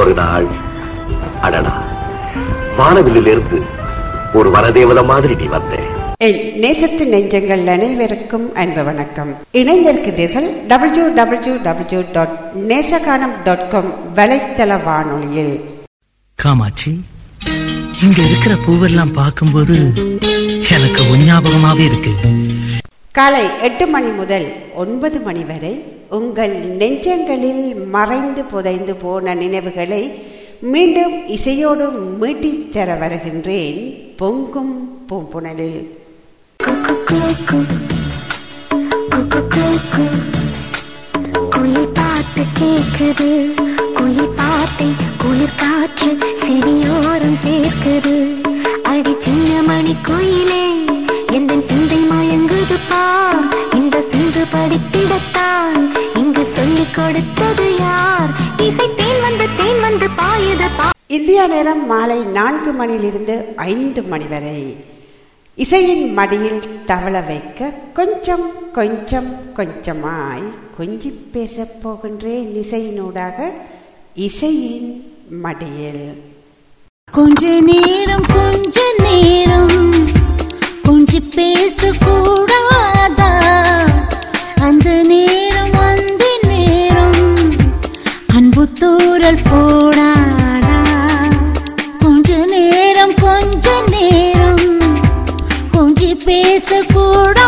ஒரு நாள் அடடா வானவிலிருந்து ஒரு வனதேவத மாதிரி நீ வந்த நேசத்து நெஞ்சங்கள் அனைவருக்கும் அன்பு வணக்கம். இணைந்திருக்கிறீர்கள் W W W dot Nesaganam dot com வலைத்தள வானொலியில். காமாட்சி இங்க இருக்கிற பூவெல்லாம் பார்க்கும்போது எனக்கு உன் ஞாபகமாவே இருக்கு. காலை எட்டு மணி முதல் ஒன்பது மணி வரை உங்கள் நெஞ்சங்களில் மறைந்து புதைந்து போன நினைவுகளை மீண்டும் இசையோடு மீட்டித் தர வருகின்றேன். பொங்கும் பூம்புணலில் குயில் கேக்குது குயில் பாட்டை குளிர் காற்று சிறியோரம் சேர்க்குது. அடி சின்ன மணி கோயிலே எந்த சிந்தை மயங்குது பார் இந்த சிந்து படித்திடத்தான். இங்கு சொல்லிக் கொடுத்தது யார்? இசை தேன் வந்து தேன் வந்து பாயுது பா. இந்தியா நேரம் மாலை நான்கு மணியிலிருந்து ஐந்து மணி வரை. இசையின் மடியில் தவள வைக்க கொஞ்சம் கொஞ்சம் கொஞ்சமாய் கொஞ்சி பேசப் போகின்றேன் இசையினூடாக. இசையின் மடியில். கொஞ்ச நேரம் கொஞ்ச நேரம். கொஞ்சி பேசக்கூடாதா? அந்த நேரம் அந்த நேரம் அன்பு தூரல் போடாதா? கொஞ்ச நேரம் கொஞ்ச நேரம் கொஞ்சி பேசக்கூடாது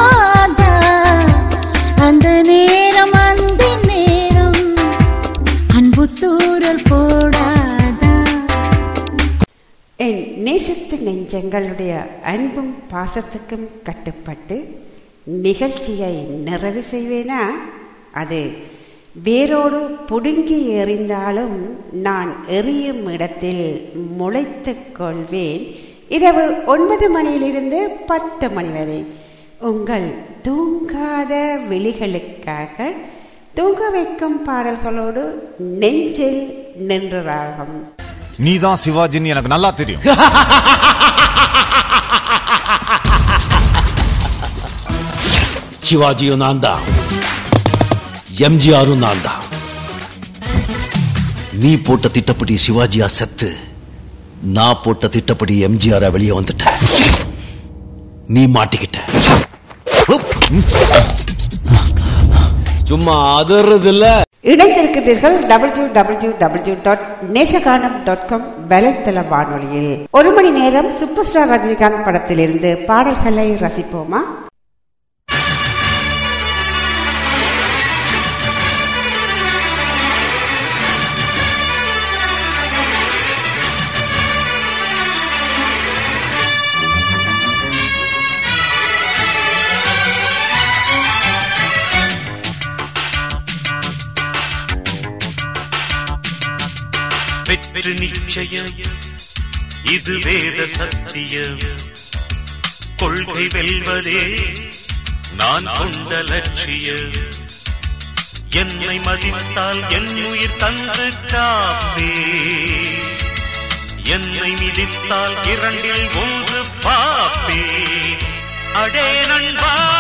நேசத்து நெஞ்சங்களுடைய அன்பும் பாசத்துக்கும் கட்டுப்பட்டு நிகழ்ச்சியை நிறைவு செய்வேனா? அது வேரோடு புடுங்கி எறிந்தாலும் நான் எறியும் இடத்தில் முளைத்துக் கொள்வேன். இரவு ஒன்பது மணியிலிருந்து பத்து மணி வரை. உங்கள் தூங்காத விழிகளுக்காக தூங்க வைக்கும் பாடல்களோடு நெஞ்சில் நீ தான் சிவாஜின்னு எனக்கு நல்லா தெரியும். சிவாஜியும் நான் தான் எம்ஜிஆரும் நான் தான் நீ போட்ட திட்டப்படி சிவாஜியா செத்து நான் போட்ட திட்டப்படி எம்ஜிஆரா வெளியே வந்துட்ட. நீ மாட்டிக்கிட்ட. சும்மா அதர்றது இல்லை இணைந்திருக்கிறீர்கள் W W W dot Nesaganam dot com வலைத்தள வானொலியில். ஒரு மணி நேரம் சூப்பர் ஸ்டார் ரஜினிகாந்த் படத்திலிருந்து பாடல்களை ரசிப்போமா? வெற்றி நிச்சயம். இது வேத சத்தியம். கொள்கை வெல்வதே நான் கொண்ட லட்சியம். என்னை மதித்தால் என் உயிர் தந்து காப்பே என்னை மிதித்தால் இரண்டில் ஒன்று பாப்பே அடே நண்பா.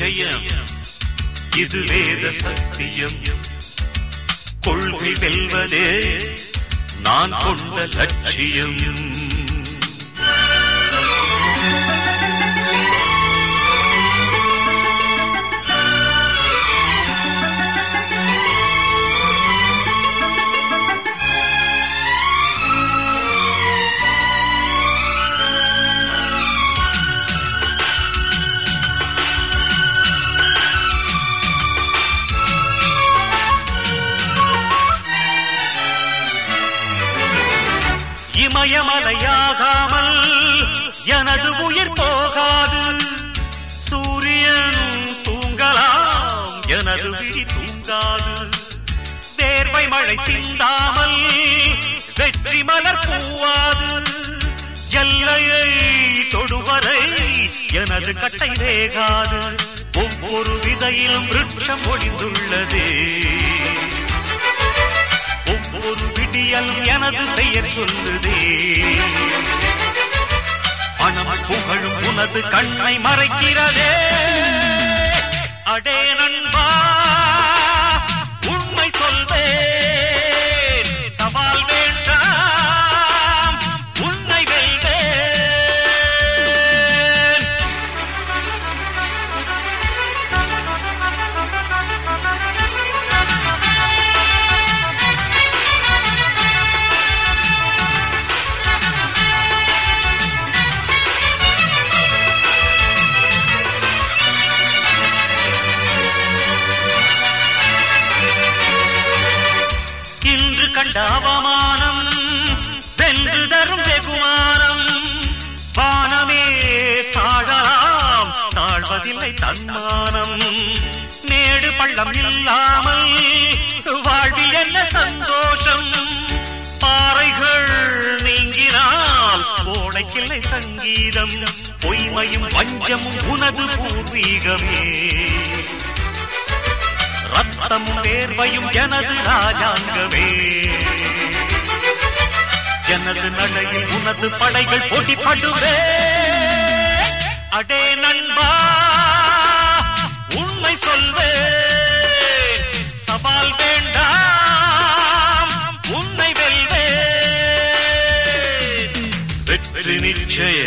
நிச்சயம் இது வேத சத்தியம். கொள்கை வெல்வதே நான் கொண்ட லட்சியம். இமயமலையாகாமல் எனது உயிர் போகாது. சூரியன் தூங்கலாம் எனது விழி தூங்காது. தேர்வை மழை சிந்தாமல் வெற்றி மலர் பூவாது. எல்லையை தொடுவரை எனது கட்டை வேகாது. ஒவ்வொரு விதையிலும் விருட்சம் ஒளிந்துள்ளதே. ஒரு விடியல் எனது பெயர் சொல்லுதே. பணம் புகழும் உனது கண்ணை மறைக்கிறதே. அடே நண்பன் தாழ்வதில்லை தன்மானம். மேடு பள்ளம் இல்லாமல் வாழ்வில் என்ன சந்தோஷம்? பாறைகள் நீங்கினால் கோடைக்கில்லை சங்கீதம். பொய்மையும் வஞ்சமும் உனது பூர்வீகமே. ரத்தமும் வேர்வையும் எனது ராஜாங்கமே. எனது நடையில் உனது படைகள் போட்டிப்படுவே. அடே நண்பா. உண்மை சொல்வே. சவால் வேண்டாம் உன்னை வெல்வே. வெற்றி நிச்சய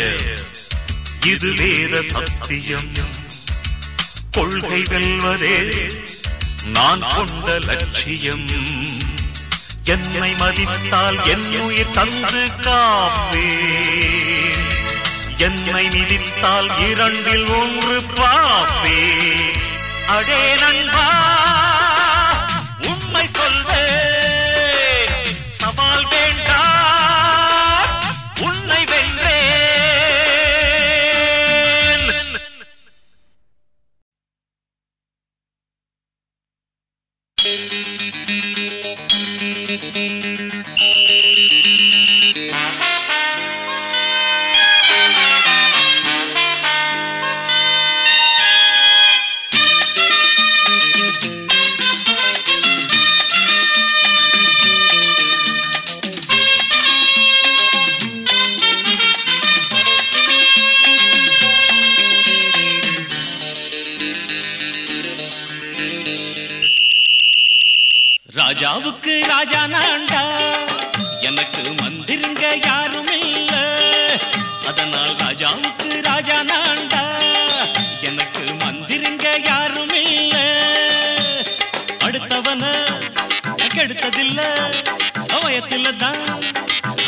இது வேத சத்தியம். கொள்கை வெல்வதே நான் கொண்ட லட்சியம். என்னை மதித்தால் என் உயிர் தந்து காப்பே. என்னை மிதித்தால் இரண்டில் ஒன்று பாப்பே. அடே நண்பா உண்மை சொல்வே சவால் வேண்டா உன்னை வென்றேன். you கெடுத்ததில்ல வயத்துல தான்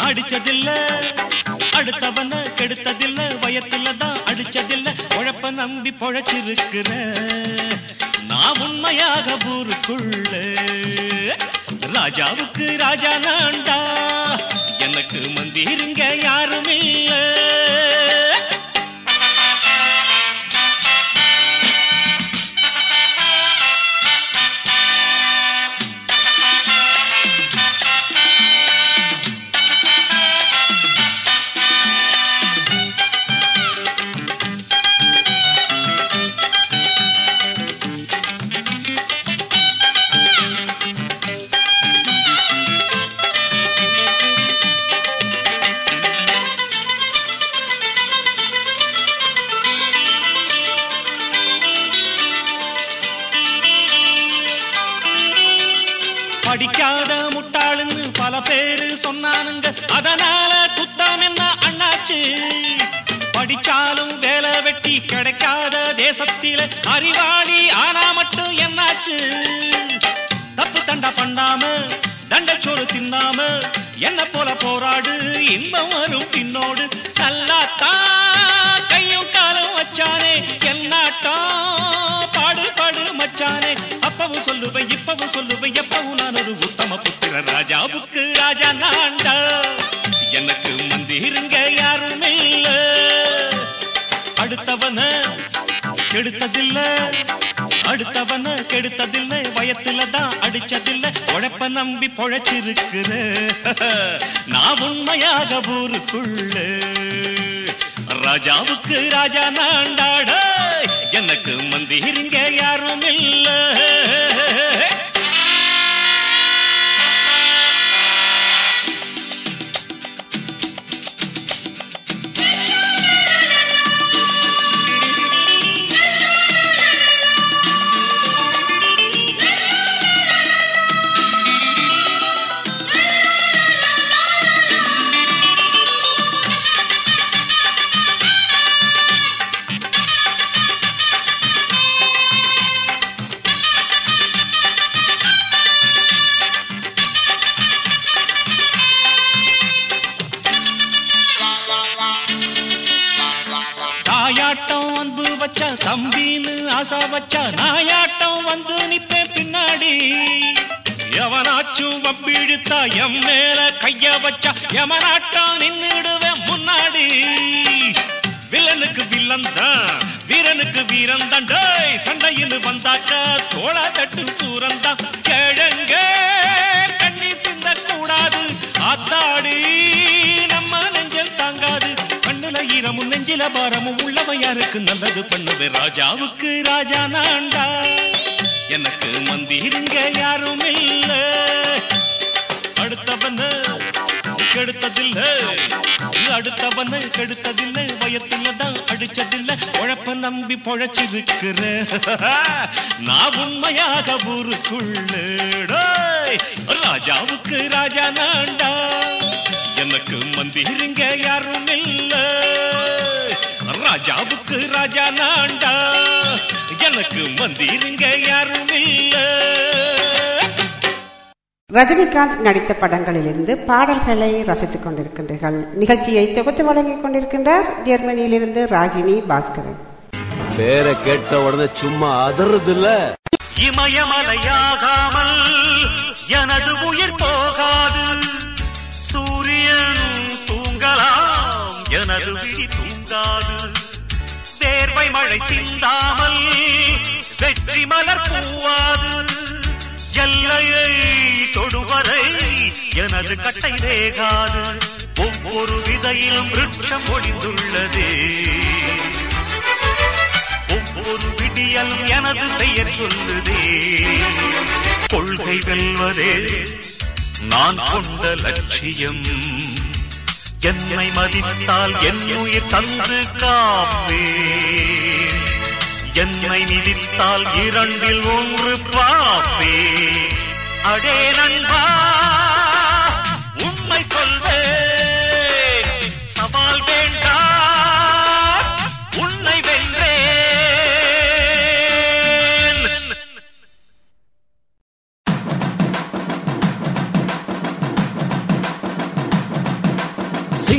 அடிச்சதில்ல. அடுத்தவன கெடுத்ததில்ல. வயத்தில் தான் அடிச்சதில்ல. உழப்ப நம்பி பொழைச்சிருக்கிற நான் உண்மையாக ஊருக்குள்ள. ராஜாவுக்கு ராஜா நான்டா. எனக்கு மந்திருங்க யாரும் இல்ல தேசத்தில அறிவாளி ஆனா மட்டும் என்னாச்சு? தப்பு தண்டா பண்ணாம தண்டச்சோறு தின்னாம என்ன போல போராடு இன்பம் வரும் பின்னோடு. நல்லா கையும் காலம் வச்சானே என்னாட்டா பாடு பாடு மச்சானே. அப்பவும் சொல்லுவேன் இப்பவும் சொல்லுவேன் எப்பவும் நான் ஒரு உத்தம புத்திர ராஜாவுக்கு ராஜா நான்டா கெடுத்ததில்ல. அடுத்தவன கெடுத்ததில்ல. வயத்துல தான் அடிச்சதில்ல. உழைப்ப நம்பி பொழைச்சிருக்கிற நான் உண்மையாக ஊருக்குள்ள. ராஜாவுக்கு ராஜா நாண்டாட. எனக்கு மந்திரிங்க யாரும் இல்லை பொழைச்சிருக்கிற நான் உண்மையாக ஊருக்குள்ள ராஜாவுக்கு ராஜா நாண்டா எனக்கு மந்திரிங்க யாரும் இல்ல. ராஜாவுக்கு ராஜா நாண்டா எனக்கு மந்திரிங்க யாரும் இல்ல. ரஜினிகாந்த் நடித்த படங்களிலிருந்து பாடல்களை ரசித்துக் கொண்டிருக்கின்றீர்கள். நிகழ்ச்சியை தொகுத்து வழங்கிக் கொண்டிருக்கின்றார். ஜெர்மனியிலிருந்து ராகினி பாஸ்கரன். பேரை கேட்ட உடனே சும்மா அதறது இல்ல இமயமலையாகாமல் எனது உயிர் போகாது. சூரியன் தூங்கலாம் எனது விழி தூங்காது. தேர்வை மழை சிந்தாமல் வெற்றி மலர் பூவாது. எல்லையை தொடுவரை எனது கட்டை வேகாது. ஒவ்வொரு விதையிலும் விருட்சம் ஒளிந்துள்ளதே. ஒரு விடியல் எனது பெயர் சொல்லுதே. கொள்கை வெல்வதே நான் கொண்ட லட்சியம். என்னை மதித்தால் என் உயிர் தந்து காப்பே. என்னை மிதித்தால் இரண்டில் ஒன்று பாப்பே. அடே நண்பா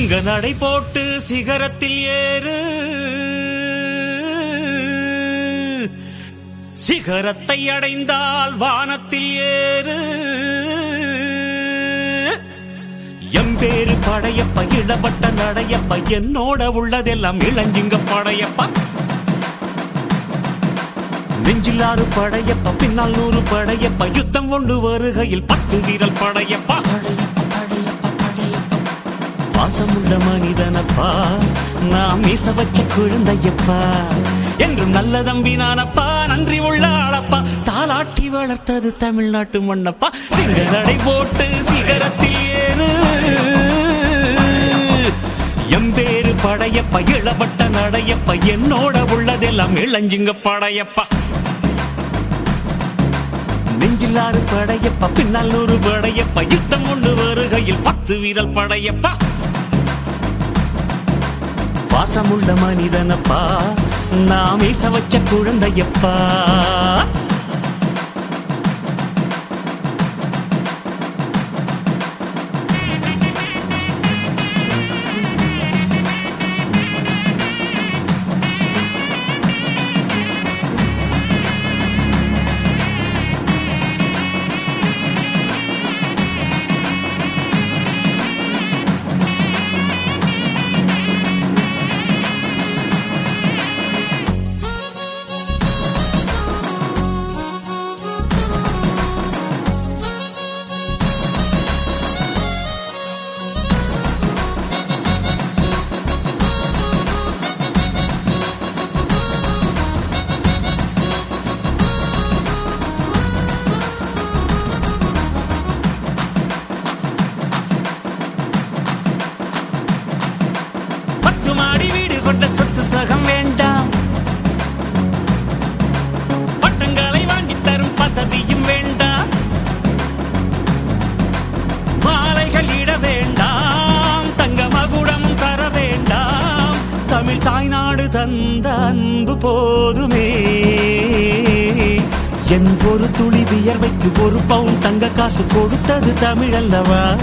சிங்க நடை போட்டு சிகரத்தில் ஏறு. சிகரத்தை அடைந்தால் வானத்தில் ஏறு. எம்பேரு படையப்ப இளவட்ட நடையப்ப என்னோட உள்ளதெல்லாம் இளஞ்சிங்க படையப்பா. நெஞ்சிலாறு படையப்ப பின்னால் நூறு படையப்ப யுத்தம் கொண்டு வருகையில் பத்து வீரல் படையப்பா. பாசமுள்ள மனிதனப்பா. நாம் மீச வச்ச குழந்தையப்பா. என்றும் நல்ல தம்பி நானப்பா. நன்றி உள்ள ஆளப்பா. தாலாட்டி வளர்த்தது தமிழ்நாட்டு மண்ணப்பா சிங்கநடை போட்டு சிகரத்தில் ஏறு. எம்பேரு படையப்பா. இளவட்ட நடையப்பா. என்னோட உள்ளதெல்லாம் இளஞ்சிங்க படையப்பா. நெஞ்சிலாறு படையப்பா. பின்னால் நூறு படையப்பா. யுத்தம் ஒண்ணு பத்து வீரல் படையப்பா. பாசமுள்ள மனிதனப்பா நாமே சவச்ச குழந்தையப்பா. தமிழல்லவா?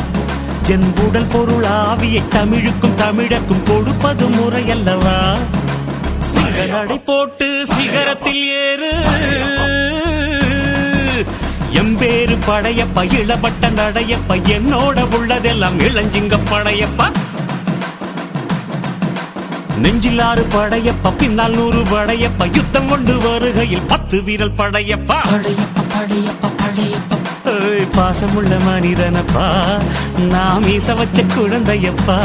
என் உடல் பொருள் ஆவியை தமிழுக்கும் தமிழக்கும் கொடுப்பது முறையல்லவா? சிகரடை போட்டு சிகரத்தில் ஏறு. எம்பேரு படையப்ப இளபட்ட நடையப்ப என்னோட உள்ளதெல்லாம் இளஞ்சிங்க படையப்ப. நெஞ்சிலாறு படையப்ப பின்னால் நூறு படையப்ப யுத்தம் கொண்டு வருகையில் பத்து வீரல் படையப்பா. படையப்ப படையப்ப படையப்ப பாசமுள்ள மனிதனப்பா. நாம் ஈச வச்ச குழந்தையப்பா.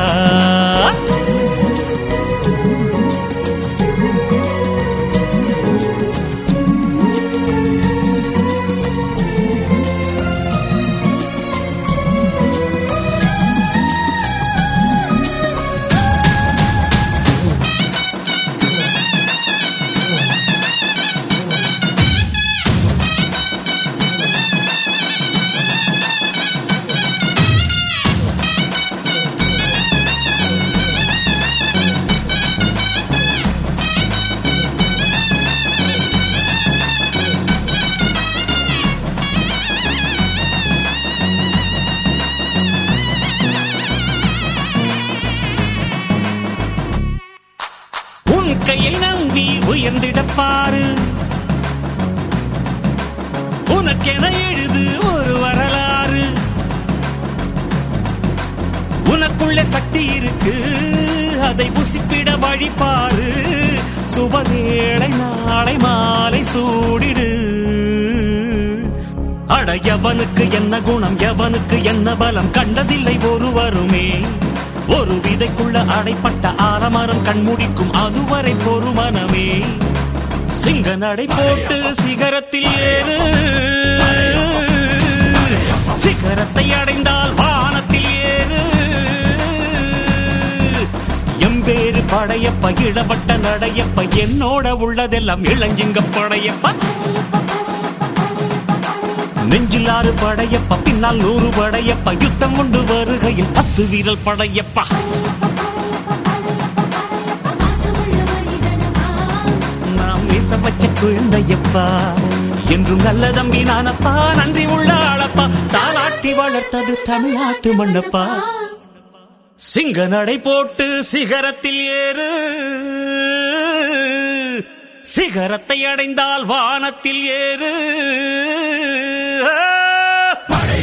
சூடிடு. அட எவனுக்கு என்ன குணம் எவனுக்கு என்ன பலம்? கண்டதில்லை ஒருவருமே. ஒரு விதைக்குள்ள அடைப்பட்ட ஆலமரம் கண்முடிக்கும் அதுவரை பொறு மனமே. சிங்க நடை போட்டு சிகரத்தில் ஏறு. சிகரத்தை அடைந்தால் வா படையப்ப இடப்பட்ட நடையப்ப என்னோட உள்ளதெல்லாம் இளஞ்சிங்க படையப்ப. நெஞ்சிலாறு படையப்ப பின்னால் நூறு படையப்ப யுத்தம் கொண்டு வருகையில் பத்து வீரல் படையப்பா. நாம் மீச வச்ச குழந்தையப்பா என்றும் நல்ல தம்பி நானப்பா நன்றி உள்ள ஆளப்பா. தாளாட்டி வளர்த்தது தமிழ்நாட்டு மண்ணப்பா சிங்க நடை போட்டு சிகரத்தில் ஏறு. சிகரத்தை அடைந்தால் வானத்தில் ஏறு. வேலை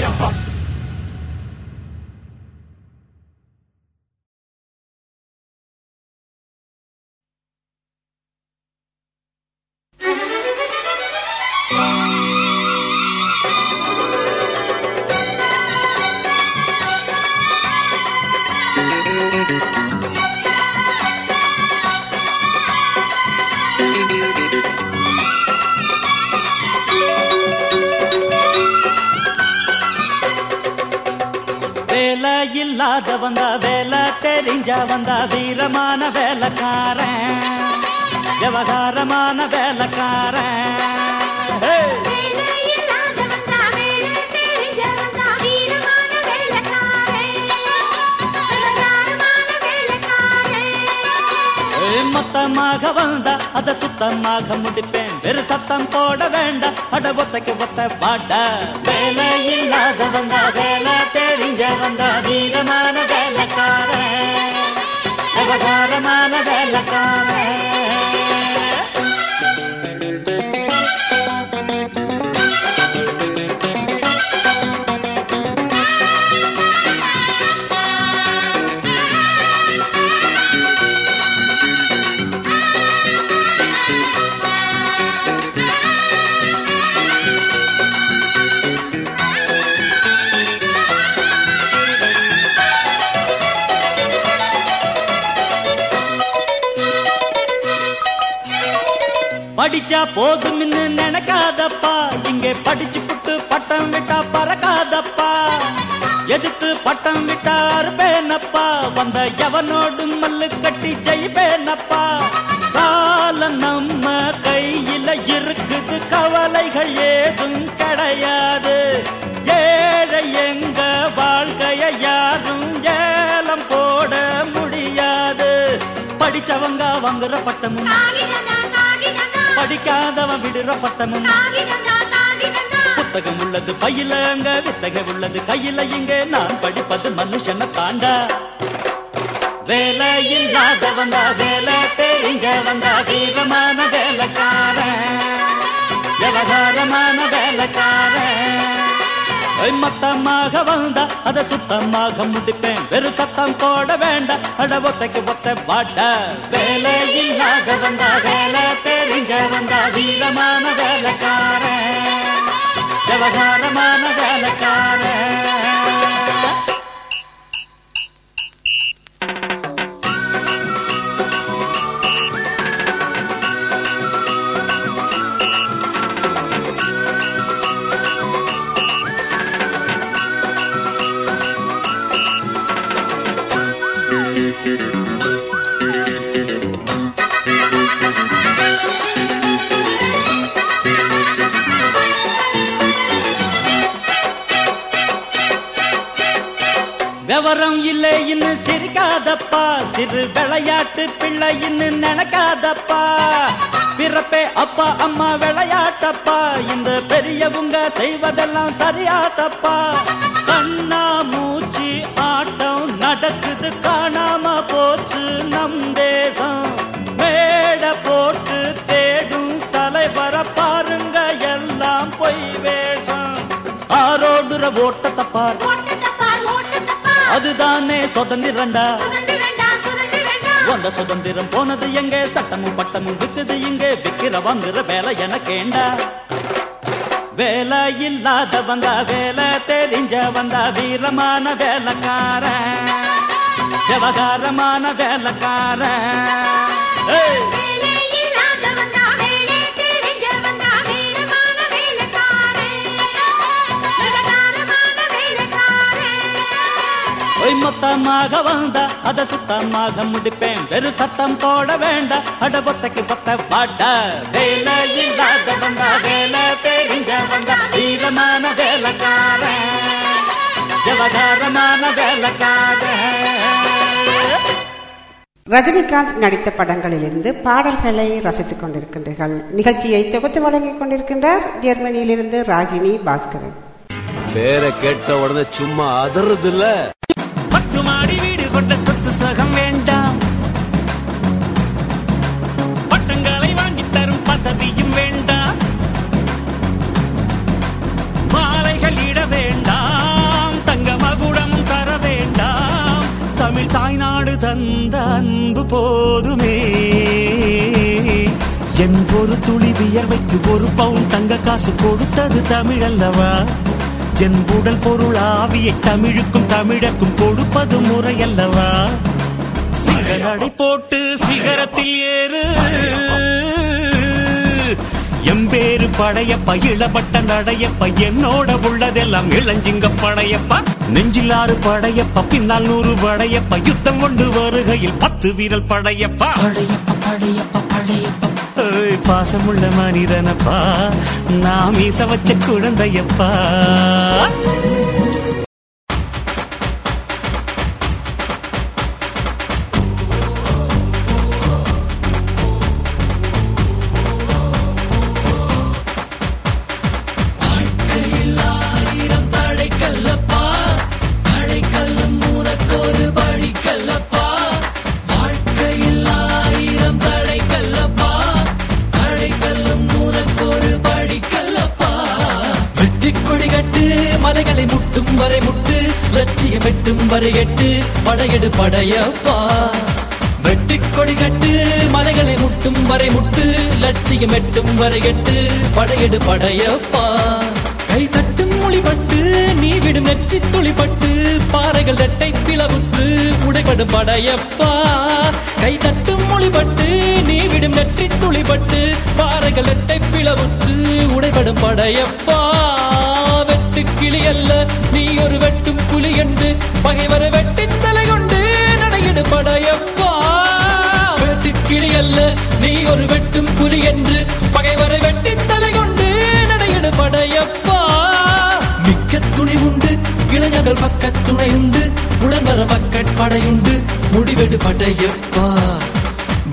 இல்லாத வந்தா வேலை தெரிஞ்ச வந்தா வீரமான வேலைக்காரன். விவகாரமான வேலைக்காரன். மொத்தமாக வந்தா அத சுத்தமாக முடிப்பேன். வெறு சத்தம் போட வேண்டாம். அட ஒத்தைக்கு ஒத்த பாட்ட. வேலை இல்லாத வந்தா வேலை தெரிஞ்ச வந்தா வீரமான வேலைக்காரன். விவகாரமான வேலைக்காரன். படிச்சா போதும்னு நினைக்காதப்பா. இங்கே படிச்சு புட்டு பட்டம் விட்டா பறக்காதப்பா. எதிர்த்து பட்டம் விட்டா அறுப்பேனப்பா. வந்த எவனோடு மல்லு கட்டி ஜெயிப்பேனப்பா. காலம் நம்ம கையில இருக்குது கவலைகள் ஏதும் கிடையாது. ஏழை எங்க வாழ்க்கைய யாரும் ஏலம் போட முடியாது. படிச்சவங்க வாங்குற பட்டமும் படிக்காதவன் விடுற பட்டமும். புத்தகம் உள்ளது பையில அங்க வித்தகம் உள்ளது கையில இங்க. நான் படிப்பது மனுஷனை தாண்டா. வேலை இல்லாதவன் வேலை தெரிஞ்ச வந்த வீரமான வேலைக்காரன் விவகாரமான வேலைக்காரன். மொத்தமாக வந்தா அத சுத்தமாக முடிப்பேன். வெறும் சத்தம் போட வேண்டாம். அட ஒத்தைக்கு ஒத்த வாட்ட. வேலை இல்லாத வந்தா வேலை தெரிஞ்ச வந்தா வீரமான வேலைக்காரன். விவகாரமான வேலைக்காரன். கலவரம் இல்லை இன்னும் சிரிக்காதப்பா. சிறு விளையாட்டு பிள்ளை இன்னும் நினைக்காதப்பா. பிறப்பே அப்பா அம்மா விளையாட்டப்பா. இந்த பெரியவங்க செய்வதெல்லாம் சரியாதப்பா. கண்ணா மூச்சு ஆட்டம் நடக்குது காணாம போச்சு நம் தேசம். மேட போட்டு தேடும் தலைவர பாருங்க எல்லாம் பொய் வேஷம். ஆரோடுற ஓட்டத்தை பாரு. அதுதானே சுதந்திரண்டா? அந்த சுதந்திரம் போனது எங்க? சட்டமும் பட்டமும் விக்குது இங்க. விக்கிற வாங்குற வேலை எனக்கேண்டா வேலை இல்லாத வந்தா வேலை தெரிஞ்ச வந்தா வீரமான வேலைக்காரன். விவகாரமான வேலைக்காரன். ஒய் மொத்தமாக வந்தா அத சுத்தமாக முடிப்பேன். வெறும் சத்தம் போட வேண்டாம். அட பொத்தைக்கு பொத்த பாட்ட வேலை இல்லாத வந்தா வேலை தெரிஞ்ச வந்தா வீரமான வேலைக்காரன். விவகாரமான வேலைக்காரன். ரஜினிகாந்த் நடித்த படங்களிலிருந்து பாடல்களை ரசித்துக் கொண்டிருக்கின்றீர்கள். நிகழ்ச்சியை தொகுத்து வழங்கிக் கொண்டிருக்கின்றார் ஜெர்மனியிலிருந்து ராகினி பாஸ்கரன். பேரை கேட்ட உடனே சும்மா அதறது இல்ல கொண்ட சொத்து சகம் வேண்டாம். பட்டங்களை வாங்கி தரும் பதவியும் வேண்டாம். மாலைகள் இட வேண்டாம். தங்க மகுடமும் தர வேண்டாம். தமிழ் தாய்நாடு தந்த அன்பு போதுமே. என் ஒரு துளி வியர்வைக்கு ஒரு பவுன் தங்க காசு கொடுத்தது தமிழ் அல்லவா என் உடல் பொருள் ஆவியை தமிழுக்கும் தமிழக்கும் கொடுப்பது முறையல்லவா? சிகரடை போட்டு சிகரத்தில் ஏறு. எம்பேரு படையப்ப இளப்பட்ட நடையப்ப என்னோட உள்ளதெல்லாம் இளஞ்சிங்க படையப்ப. நெஞ்சிலாறு படையப்ப பின்னால் நூறு படையப்ப யுத்தம் கொண்டு வருகையில் பத்து வீரல் படையப்பா. படையப்ப படையப்ப படையப்ப. பாசமுள்ள மனிதனப்பா. நாம் ஈச வச்ச குழந்தையப்பா. படையெட்டு படையெடு படையப்பா. வெற்றிக் கொடி கட்டு மலைகளை முட்டும் வரை முட்டு லட்சியம் எட்டும் வரை எட்டு படையெடு படையப்பா. கை தட்டும் மொழிபட்டு நீ விடும் நெற்றி துளிப்பட்டு பாறைகள் ரெட்டை பிளவுற்று உடைபடும் படையப்பா. கை தட்டும் மொழிபட்டு நீ விடும் நெற்றி துளிப்பட்டு பாறைகள் ரெட்டை பிளவுற்று உடைபடும் படையப்பா. கிளி அல்ல நீ ஒரு வெட்டும் புலி என்று பகைவரை வெட்டின் தலை கொண்டு நடையிடு படையப்பா. வெட்டு கிளி அல்ல நீ ஒரு வெட்டும் புலி என்று பகைவரை வெட்டின் தலை கொண்டு நடையிடு படையப்பா. மிக்க துணி உண்டு இளைஞர்கள் பக்க துணை உண்டு உடன்வர பக்கட்படையுண்டு முடிவெடு படையப்பா.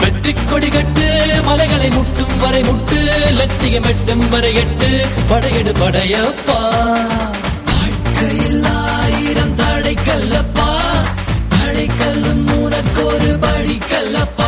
வெற்றி கொடி கட்டு மலைகளை முட்டும் வரை முட்டு லட்சியம் எட்டும் வரை எட்டு படையெடு படையப்பா. தடை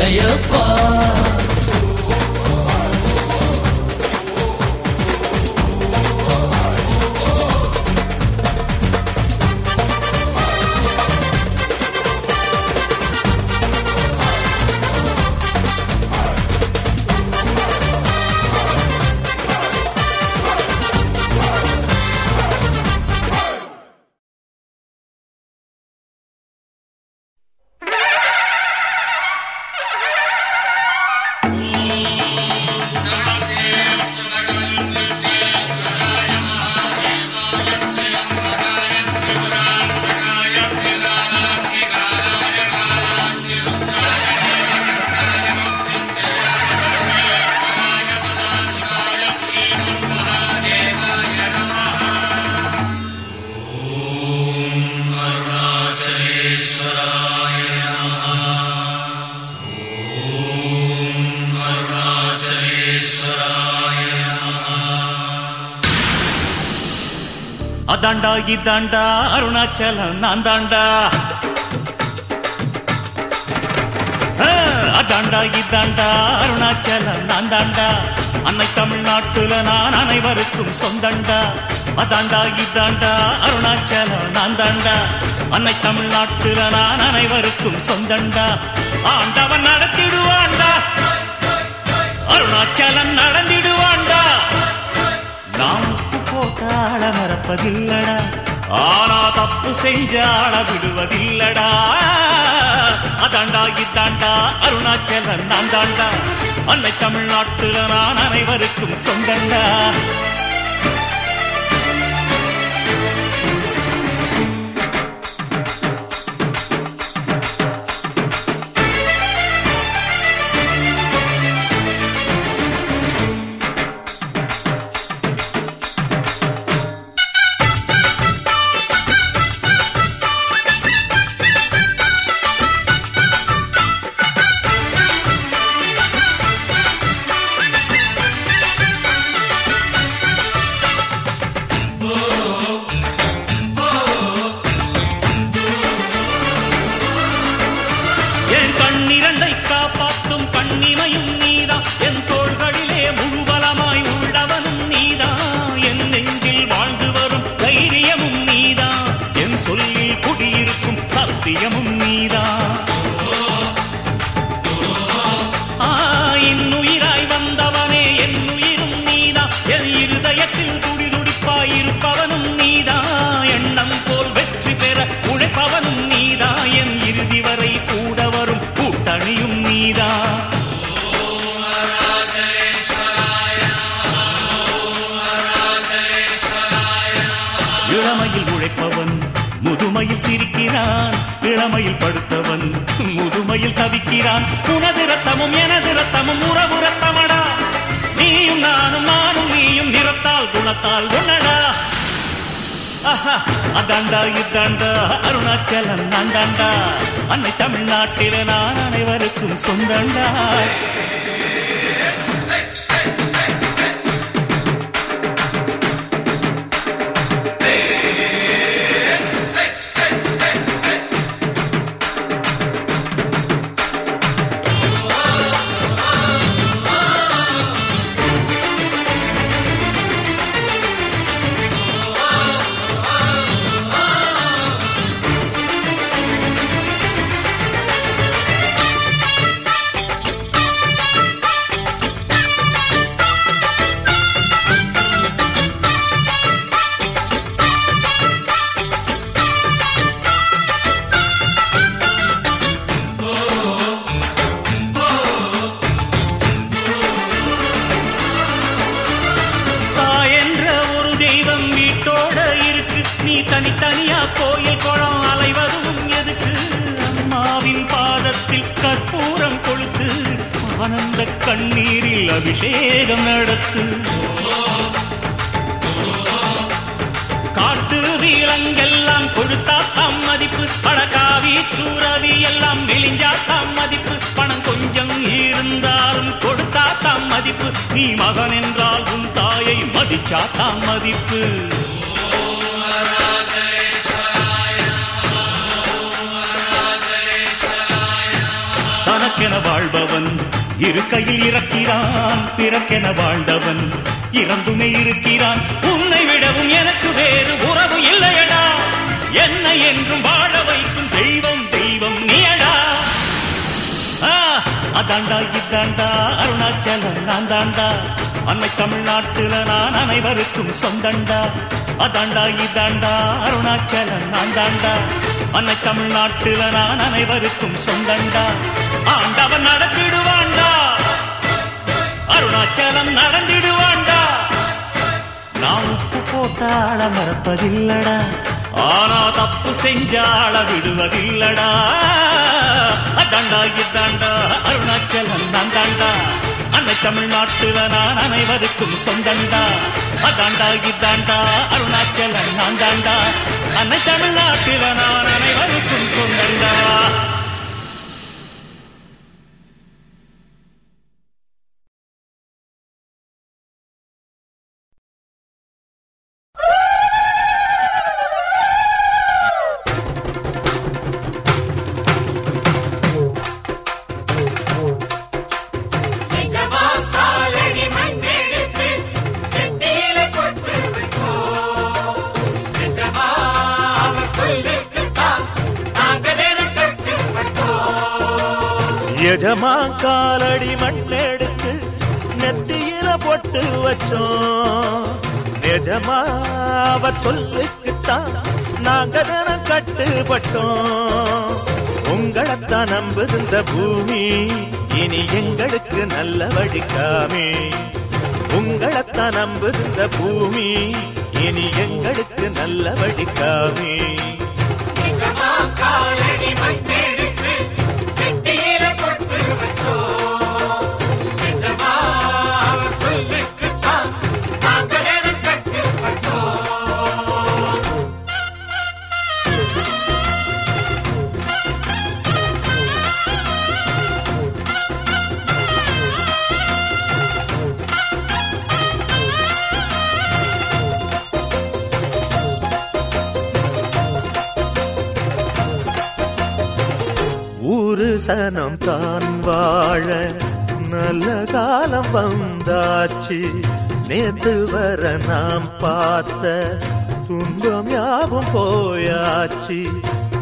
அடையப்பா தாண்டா அருணாச்சலம் நான் தாண்டா. அதாண்டா இதாண்டா அருணாச்சலம் நான் தாண்டா. அன்னை தமிழ்நாட்டுல நான் அனைவருக்கும் சொந்தண்டா. அதாண்டா இதாண்டா அருணாச்சலம் நான் தாண்டா. அன்னை தமிழ்நாட்டுல நான் அனைவருக்கும் சொந்தண்டா. ஆண்டவன் நடத்திடுவாண்டா. அருணாச்சலம் நடந்திடுவாண்டா. நாம் போட்டாள மறப்பதில்லடா. ஆனா தப்பு செஞ்சாள விடுவதில்லடா. அதாண்டா இதாண்டா அருணாச்சலன் நான் தாண்டா அன்னை தமிழ்நாட்டுல நான் அனைவருக்கும் சொந்தண்டா அனைவருக்கும் சொந்தண்டா அதாண்டா இதாண்டா அருணாச்சலம் நான் தாண்டா அன்னை தமிழ்நாட்டுல நான் அனைவருக்கும் சொந்தண்டா. ஆண்டவன் நடத்திடுவாண்டா. அருணாச்சலம் நடந்திடுவாண்டா. நான் உப்பு போட்டாள மறப்பதில்லடா ஆனா தப்பு செஞ்சாள விடுவதில்லடா. அதாண்டா இதாண்டா அருணாச்சலம் நான் தாண்டா அன்னை தமிழ்நாட்டுல நான் அனைவருக்கும் சொந்தண்டா அதாண்டா இதாண்டா அருணாச்சலம் நான் தாண்டா அன்னை தமிழ்நாட்டுல நான் அனைவருக்கும் சொந்தண்டா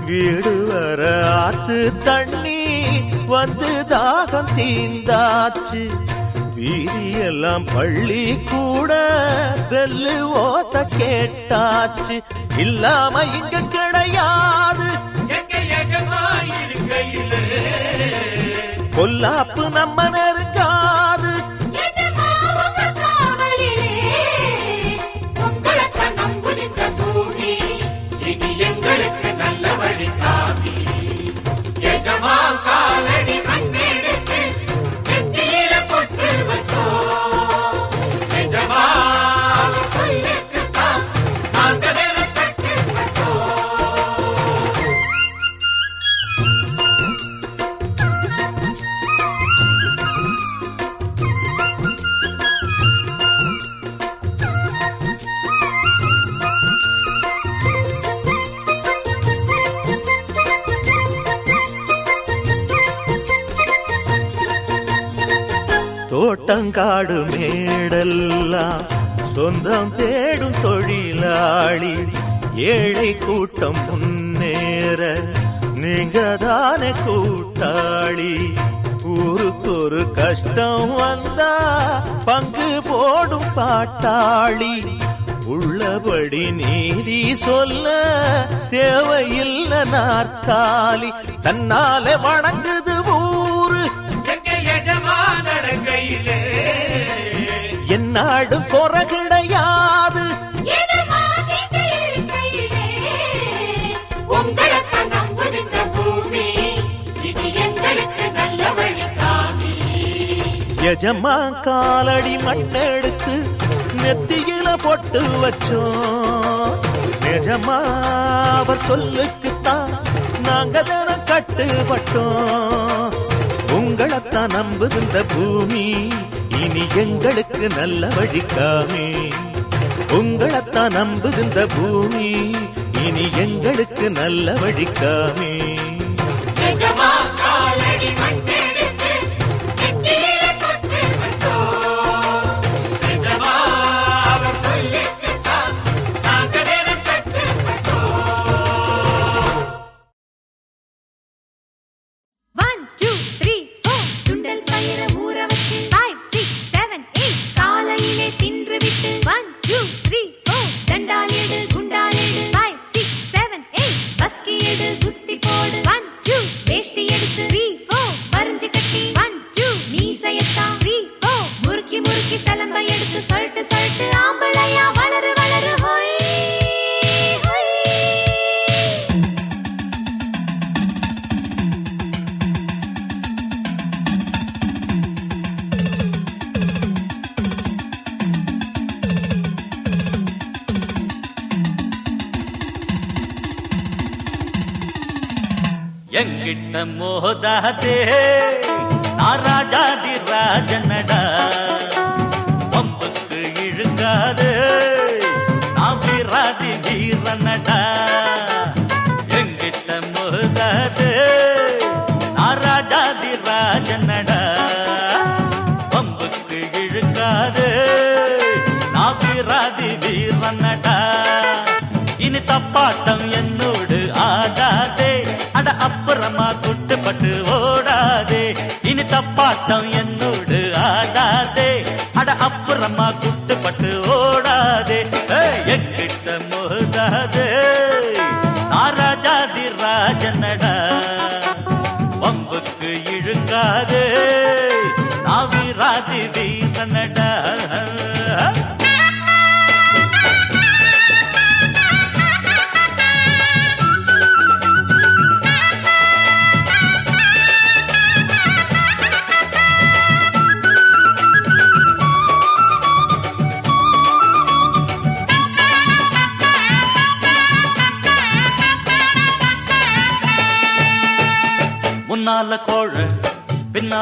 வீடு வர ஆத்து தண்ணி வந்து தாகம் தீந்தாச்சு. வீதியெல்லாம் பள்ளி கூட வெல்லு ஓச கேட்டாச்சு. இல்லாம இங்க கிடையாது. எங்க எஜமா காடு மேடெல்லாம் சொந்தம் தேடும் தொழிலாளி ஏழை கூட்டம் முன்னேற நீங்க தானே கூட்டாளி. ஊருக்கொரு கஷ்டம் வந்தா பங்கு போடும் பாட்டாளி. உள்ளபடி நீதி சொல்ல தேவையில்லை நாற்காலி. தன்னாலே வணங்குது நாடும் குறை கிடையாது. எஜமா காலடி மண்ணெடுத்து நெத்தியில போட்டு வச்சோம். எஜமா அவர் சொல்லுக்குத்தான் நாங்க கட்டுப்பட்டோம். உங்களைத்தான் நம்புது இந்த பூமி இனி எங்களுக்கு நல்ல வழிக்காமே உங்களைத்தான் நம்புகின்ற பூமி இனி எங்களுக்கு நல்ல வழிக்காமே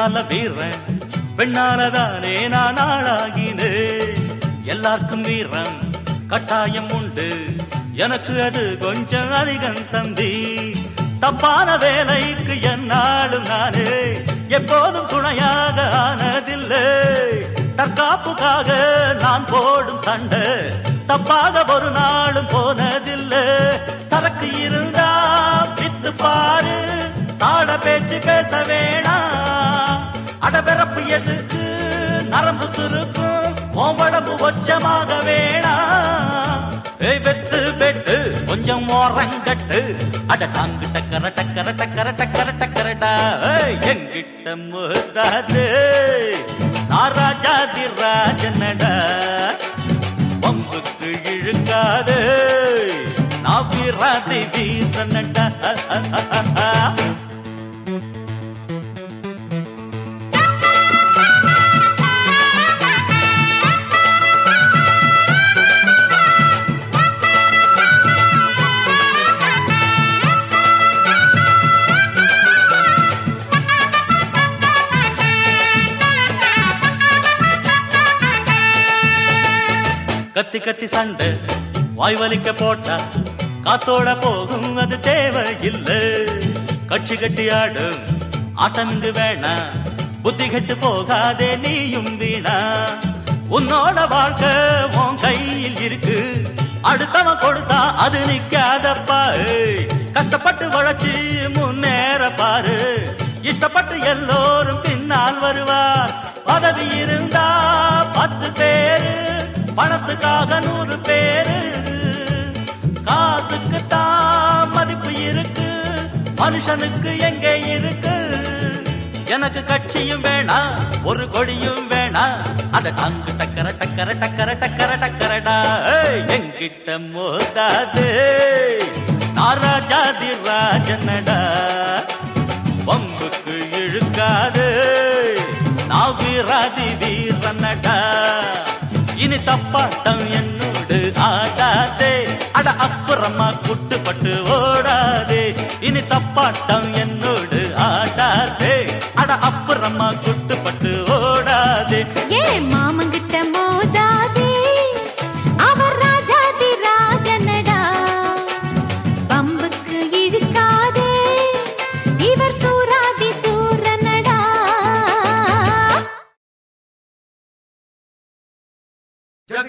பின்னால வீரன் பெண்ணாலதானே நான் ஆளாகினே எல்லாருக்கும் வீரம் கட்டாயம் உண்டு. எனக்கு அது கொஞ்சம் அதிகம் தந்தி. தப்பான வேலைக்கு என்னாலும் நானே எப்போதும் துணையாக ஆனதில்லை. தற்காப்புக்காக நான் போடும் சண்டை தப்பாக ஒரு நாளும் போனதில்லை. சரக்கு இருந்தா வித்து பாரு தாட பேச்சு பேச வேணாம். அடபிறப்பு எதுக்கு? நரம்பு சுருக்கும். உடம்பு ஒச்சமாக வேணா. ஏய் பெட்டு கொஞ்சம் ஓரங்கட்டு. அட தாங்கு டக்கர டக்கர டக்கர டக்கர டக்கரடா. எங்கிட்ட முதாது நாராஜாதி ராஜனடா. பம்புக்கு இழுக்காது. நான் வீராதி வீரனடா. கத்தி கத்தி சண்டை. வாய் வலிக்க போட்டா காத்தோட போகும் அது தேவையில்லை. கட்சி கட்டி ஆடும் ஆட்டம் இங்கு வேணா. புத்தி கெட்டு போகாதே நீயும் வீணா. உன்னோட வாழ்க்கை உன் கையில் இருக்கு. அடுத்தவன் கொடுத்தா அது நிக்காதப்பா. கஷ்டப்பட்டு வளர்ச்சி முன்னேற பாரு. இஷ்டப்பட்டு எல்லோரும் பின்னால் வருவார். பதவி இருந்தா பத்து பேரு பணத்துக்காக நூறு பேரு. காசுக்கு தான் மதிப்பு இருக்கு. மனுஷனுக்கு எங்கே இருக்கு? எனக்கு கட்சியும் வேணா ஒரு கொடியும் வேணா. அந்த டாங்கு டக்கர டக்கர டக்கர டக்கர டக்கரடா. எங்கிட்ட மோதாது. நாராஜாதி ராஜனடா. பம்புக்கு இழுக்காது. நான் வீராதி வீரனடா. இனி தப்பாட்டம் என்னோடு ஆடாதே அட அப்புறமா குட்டுப்பட்டு ஓடாதே. இனி தப்பாட்டம் என்னோடு ஆடாதே அட அப்புறமா குட்டுப்பட்டு ஓடாதே.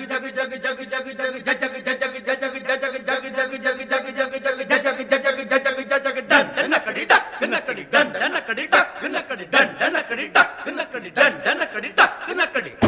డండనకడి డక్ డండనకడి డక్ డండనకడి డక్ డండనకడి డక్ డండనకడి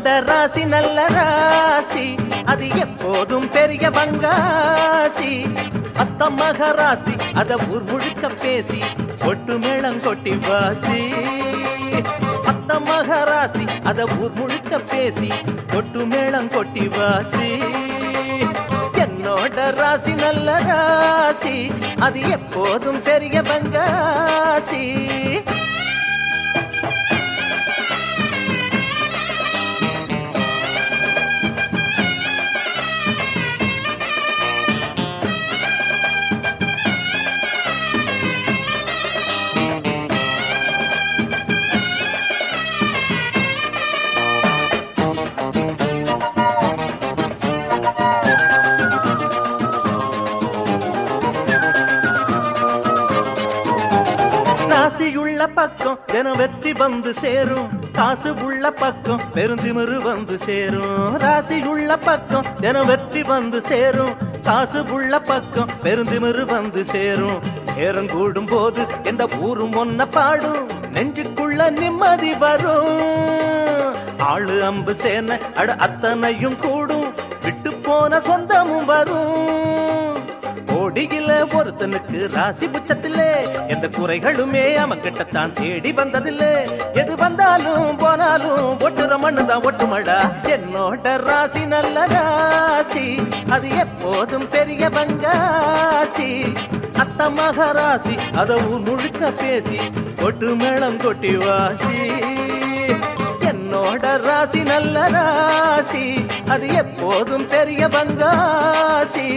என்னோட ராசி நல்ல ராசி. அது எப்போதும் பெரிய பங்காசி. அத்த மகராசி அத ஊர் முழுக்க பேசி கொட்டு மேளம் கொட்டி வாசி. அத்த மகராசி அத ஊர் முழுக்க பேசி கொட்டு மேளம் கொட்டி வாசி. என்னோட ராசி நல்ல ராசி. அது எப்போதும் பெரிய பங்காசி. பக்கம் தினம் வெற்றி வந்து சேரும். காசு உள்ள பக்கம் பெருந்திமிரு வந்து சேரும். ராசி உள்ள பக்கம் தினம் வெற்றி வந்து சேரும். காசு உள்ள பக்கம் பெருந்திமிரு வந்து சேரும். நேரம் கூடும் போது எந்த ஊரும் ஒன்ன பாடும். நெஞ்சுக்குள்ள நிம்மதி வரும். ஆளு அம்பு சேன அட அத்தனையும் கூடும். விட்டு போன சொந்தமும் வரும். கோடியில ஒருத்தனுக்கு ராசி புச்சத்திலே எந்த குறைகளுமே அவன் கிட்டத்தான் தேடி வந்ததில்லே. எது வந்தாலும் போனாலும் ஒட்டுற மண்ணு தான் ஒட்டுமடா. என்னோட ராசி நல்ல ராசி. அது எப்போதும் பெரிய பங்காசி அத்த மகராசி அத முழுக்க பேசி கொட்டு மேளம் கொட்டி வாசி. என்னோட ராசி நல்ல ராசி. அது எப்போதும் பெரிய பங்காசி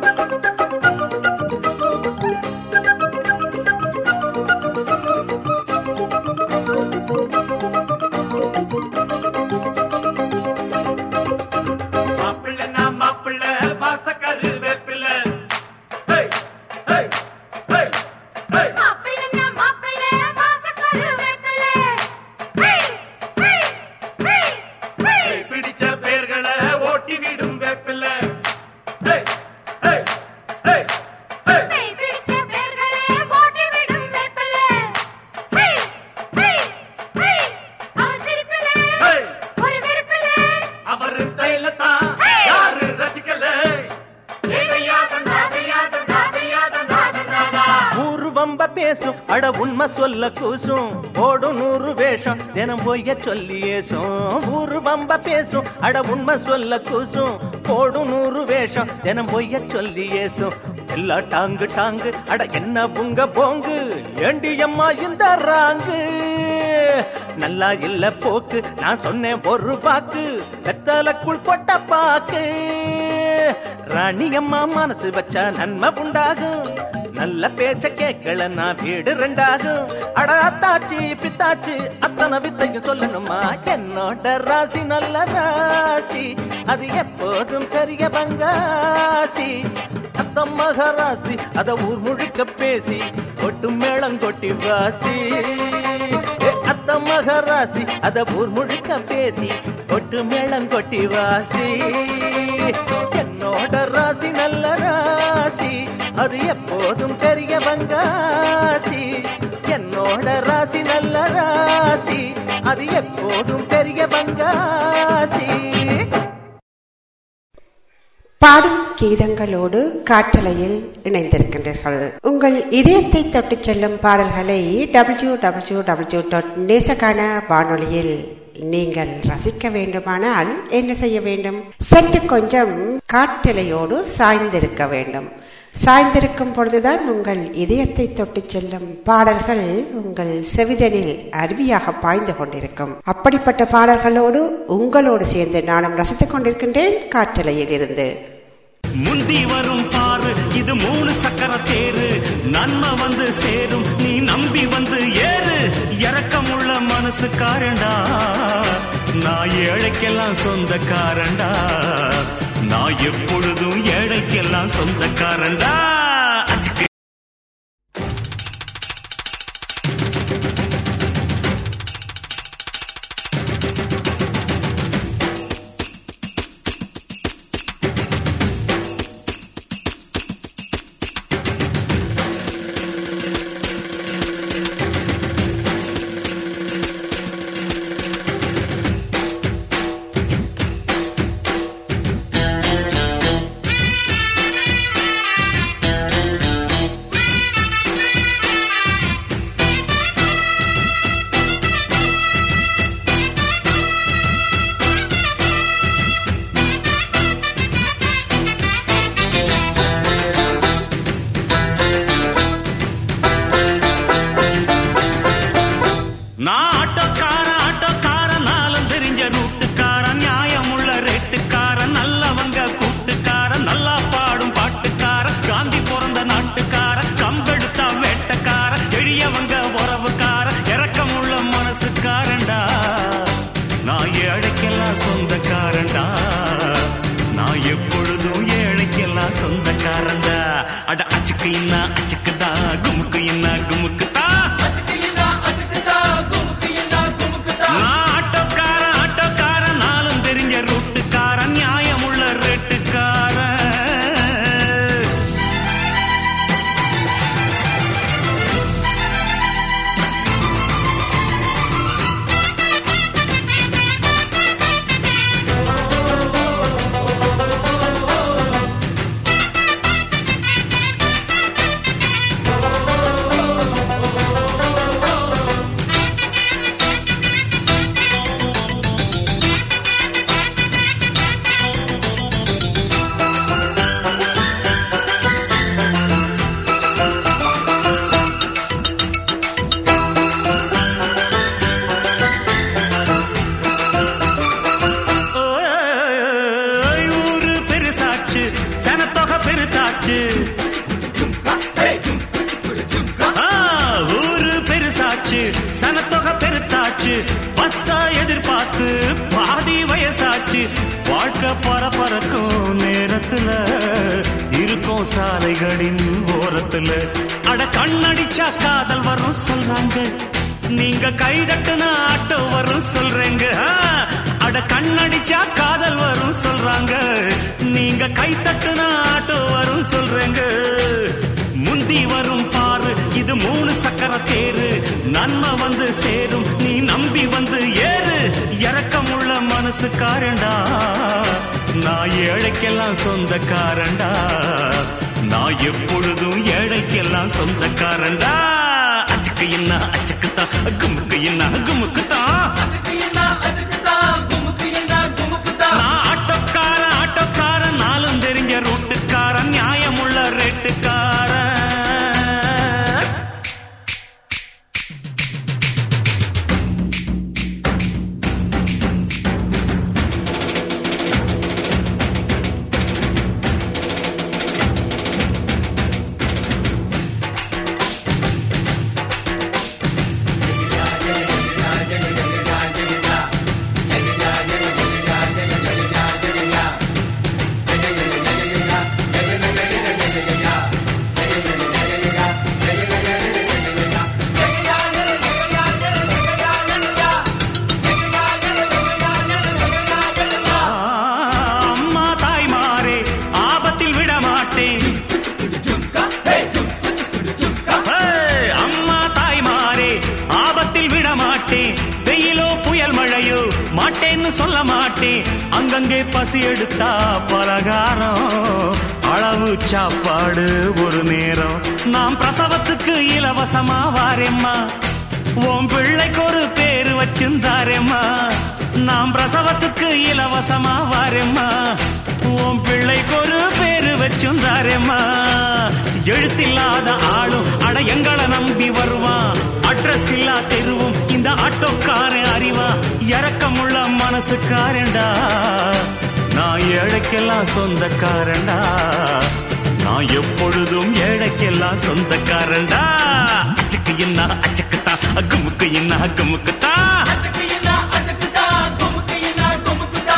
Thank you. சொல்ல கூசும் ஓடும் நூறு வேஷம் தினம் பொய்ய சொல்லி ஏசும் ஊரு பம்ப பேசும் அட உண்மை சொல்ல கூசும் ஓடும் நூறு வேஷம் தினம் பொய்ய சொல்லி ஏசும். எல்லா டாங்கு டாங்கு அட என்ன புங்க போங்கு ஏண்டி அம்மா இந்த ராங்கு? நல்லா இல்ல போக்கு நான் சொன்னேன் ஒரு பாக்கு வெத்தலக்குள் கொட்ட பாக்கு. ராணி அம்மா மனசு வச்சா நன்மை உண்டாகும். நல்ல பேச்ச கேட்கலன்னா வீடு ரெண்டாகும். அட அத்தாச்சி பித்தாச்சி அத்தனை வித்தையும் சொல்லணுமா? என்னோட ராசி நல்ல ராசி. அது எப்போதும் பெரிய பங்காசி. அத்தம் மகராசி அத ஊர் முழுக்க பேசி கொட்டு மேளம் கொட்டி வாசி. ஏ, அத்தம் மகராசி அத ஊர் முழுக்க பேசி கொட்டு மேளம் கொட்டி வாசி. உன்னோட ராசி நல்ல ராசி. அது எப்போதும் தெரிய வங்காசி என்னோட ராசி நல்ல ராசி. அது எப்போதும் தெரிய வங்காசி பாடும் கீதங்களோடு காற்றலையில் இணைந்திருக்கின்றீர்கள். உங்கள் இதயத்தை தொட்டு செல்லும் பாடல்களை W W W dot Nesaganam வானொலியில் நீங்கள் ரசிக்க வேண்டுமானால் என்ன செய்ய வேண்டும்? சற்று கொஞ்சம் காற்றலையோடு சாய்ந்திருக்க வேண்டும். சாய்ந்திருக்கும் பொழுதுதான் உங்கள் இதயத்தை தொட்டு செல்லும். பாடல்கள் உங்கள் செவிதனில் அருவியாக பாய்ந்து கொண்டிருக்கும். அப்படிப்பட்ட பாடல்களோடு உங்களோடு சேர்ந்து நானும் ரசித்துக் கொண்டிருக்கின்றேன் காற்றலையில் இருந்து முந்தி வரும் பாரு இது மூணு சக்கர தேரு நன்மை வந்து சேரும் நீ நம்பி வந்து ஏறு. இறக்கமுள்ள மனசுக்காரண்டா நான் ஏழைக்கெல்லாம் சொந்தக்காரண்டா நான் எப்பொழுதும் ஏழைக்கெல்லாம் சொந்தக்காரண்டா ஏழைக்கெல்லாம் சொந்தக்காரன்டா. அச்சுக்கு என்ன அச்சுக்குத்தா அக்குமுக்கு என்ன அக்குமுக்குத்தா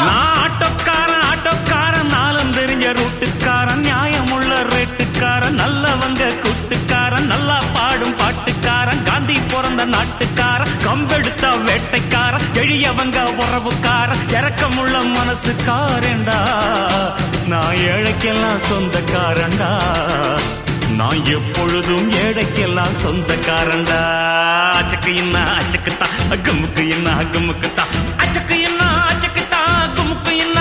நான் ஆட்டோக்காரன் ஆட்டோக்காரன் நாளும் தெரிஞ்ச ரூட்டுக்காரன் நியாயமுள்ள ரேட்டுக்காரன் நல்லவங்க கூட்டுக்காரன் நல்லா பாடும் பாட்டுக்காரன் காந்தி பிறந்த நாட்டுக்காரன் கம்பெடுத்த வேட்டைக்காரன் எளியவங்க உறவுக்காரன் இறக்கமுள்ள மனசுக்காரன்டா. நான் ஏழைக்கெல்லாம் சொந்தக்காரன்டா. நான் எப்பொழுதும் ஏழைக்கெல்லாம் சொந்தக்காரண்டா அச்சக்கு என்ன அச்சக்குத்தா அக்குமுக்கு என்ன அக்குமுக்குத்தா அச்சக்கு என்ன அச்சக்குத்தா அக்குமுக்கு என்ன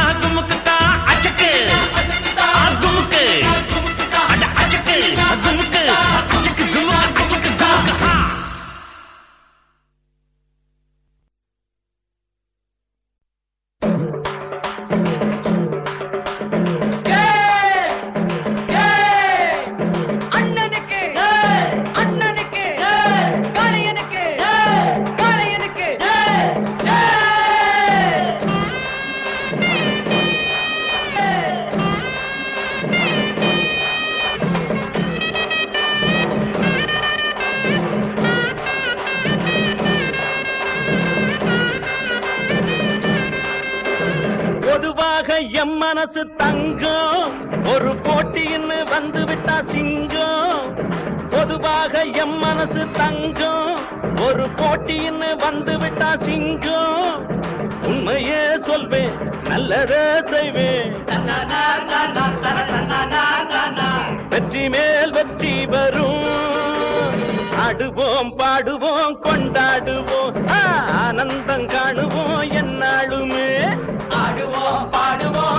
காசு தங்கம். ஒரு போட்டின்னு வந்து விட்டா சிங்கம். பொதுவாக எம் மனசு தங்கம். ஒரு போட்டின்னு வந்து விட்டா சிங்கம். உண்மையே சொல்வேன் நல்லதே செய்வேன். வெற்றி மேல் வெற்றி வரும். ஆடுவோம் பாடுவோம் கொண்டாடுவோம். ஆனந்தம் காணுவோம் என்னாலுமே. ஆடுவோம் பாடுவோம்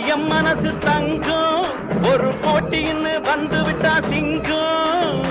எம் மனசு தங்கும். ஒரு போட்டின்னு வந்து விட்டா சிங்கம்.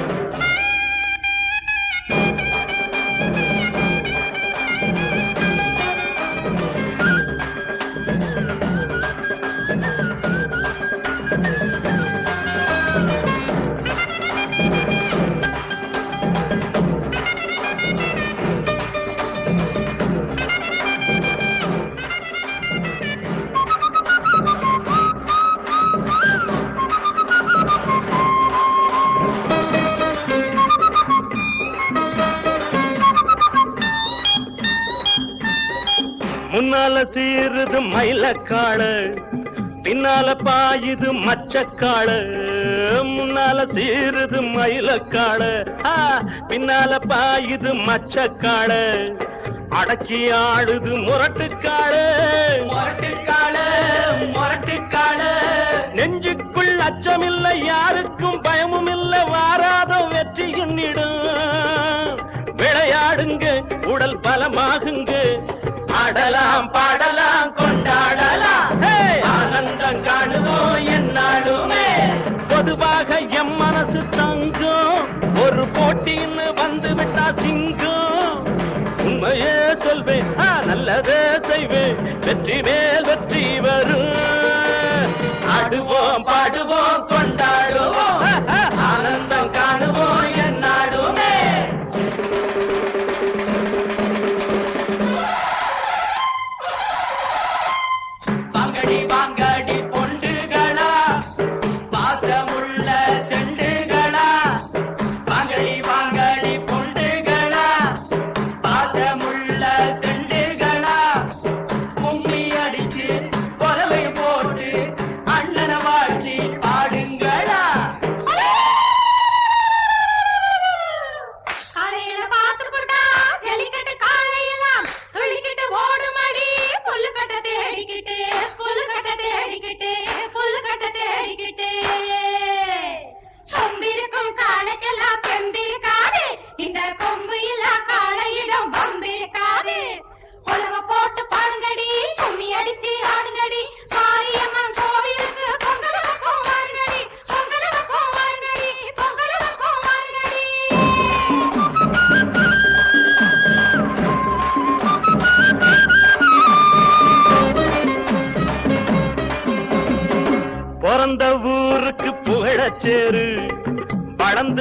முன்னால சீருது மயிலக்காடு பின்னால பாயுது மச்சக்காடு முன்னால சீருது மயிலக்காடு பின்னால பாயுது மச்சக்காடு அடக்கி ஆடுது முரட்டுக்காடு முரட்டுக்காடு முரட்டுக்காடு நெஞ்சுக்குள் அச்சமில்லை யாருக்கும் பயமும் இல்லை வாராத வெற்றி எண்ணிடும் விளையாடுங்க உடல் பலமாகுங்க ஆடலாம் பாடலாம் கொண்டாடலாம்! ஆனந்தம் காணுவோம் என்னாலுமே. பொதுவாக எம் மனசு தங்கம். ஒரு போட்டின்னு வந்து விட்டா சிங்கம். உண்மையே சொல்வேன் நல்லதே செய்வேன். வெற்றி மேல் வெற்றி வரும். ஆடுவோம் பாடுவோம் கொண்டாடுவோம். ஆனந்தம்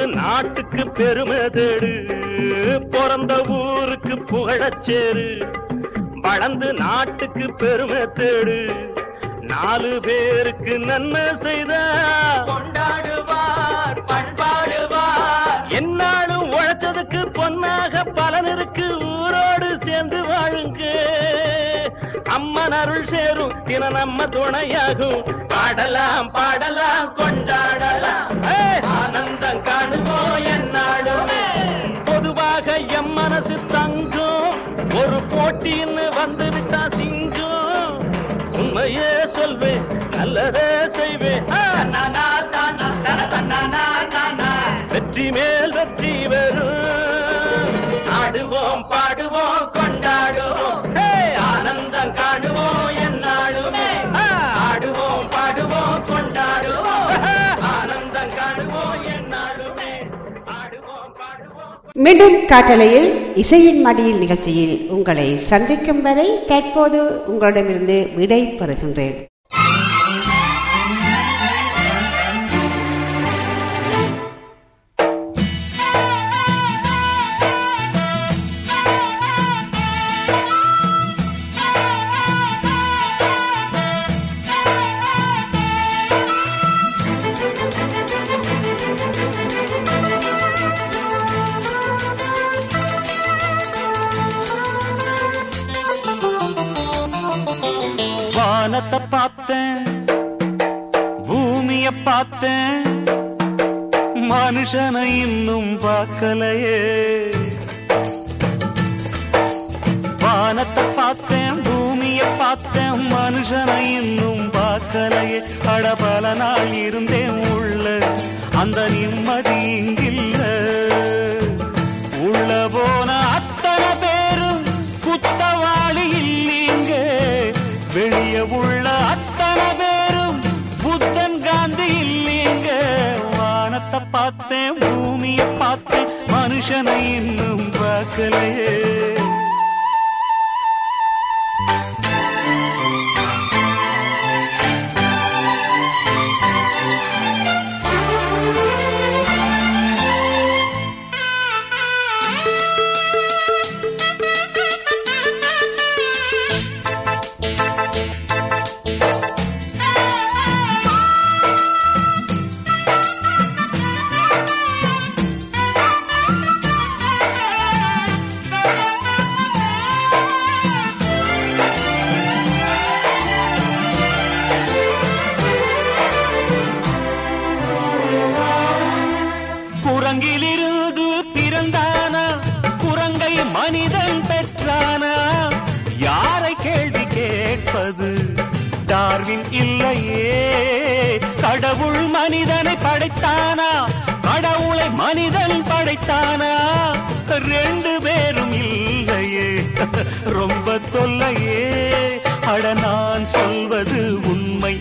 வளர்ந்து நாட்டுக்கு பெருமை தேடு பிறந்த ஊருக்கு புகழச்சேரு வளர்ந்து நாட்டுக்கு பெருமை தேடு நாலு பேருக்கு நன்மை செய்த. கொண்டாடுவார் பண்பாடுவார். என்னாலும் உழைச்சதுக்கு பொன்னாக பலன் இருக்கு. அம்மன் அருள் சேரும். தின நம்ம துணையாகும். பாடலாம் பாடலாம் கொண்டாடலாம். ஆனந்தம் காணுவோம் என்னாலுமே பொதுவாக எம் மனசு தங்கும். ஒரு போட்டின்னு வந்து விட்டா சிங்கம். உண்மையே சொல்வேன் நல்லதே செய்வேன். வெற்றி மேல் மீண்டும் காட்டலையில் இசையின் மடியில் நிகழ்ச்சியில் உங்களை சந்திக்கும் வரை தற்போது உங்களிடமிருந்து விடை பெறுகின்றேன். பார்த்தேன் பூமிய பார்த்தேன் மனுஷனை இன்னும் பார்க்கலையே. வானத்தை பார்த்தேன் பூமிய பார்த்தேன் மனுஷனை இன்னும் பார்க்கலையே. அட பல நாள் இருந்தேன் உள்ள அந்த நிம்மதி இங்கில்ல. உள்ள போன அத்தனை பேரும் குத்தவாளி இல்லை வெளிய உள்ள அத்தனை பேரும் புத்தன் காந்தி இல்லீங்க. வானத்தை பார்த்தேன் பூமியை பார்த்தேன் மனுஷனை இன்னும் பார்க்கலையே. தானா ரெண்டு பேரும் இல்லையே. ரொம்ப தொல்லையே. அட நான் சொல்வது உண்மை.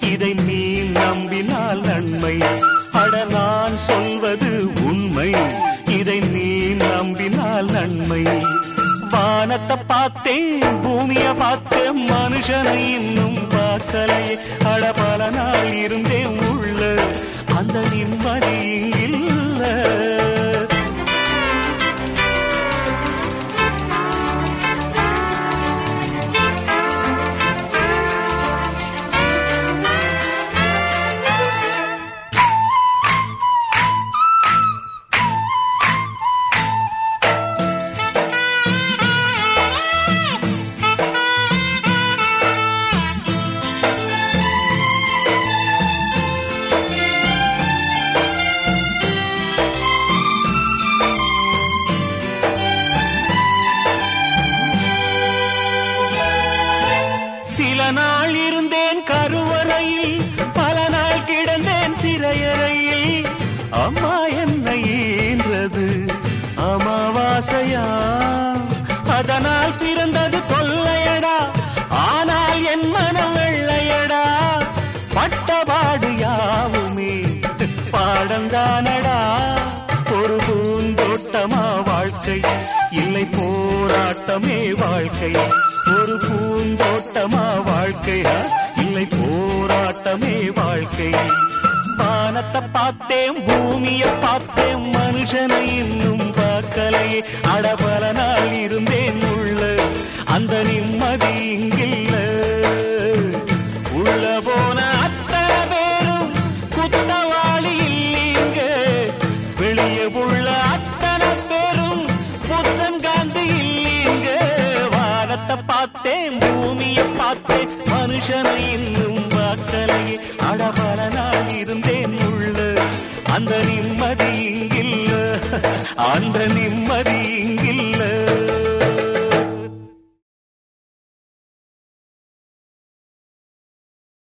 இதை நீ நம்பினால் நன்மை. அட நான் சொல்வது உண்மை. இதை நீ நம்பினால் நன்மை. வானத்தை பார்த்தேன் பூமிய பார்த்தேன் மனுஷனை இன்னும் பார்க்கலையே. அட பல நாள் இருந்தேன் உள்ள. அந்த நிம்மதி இல்லை.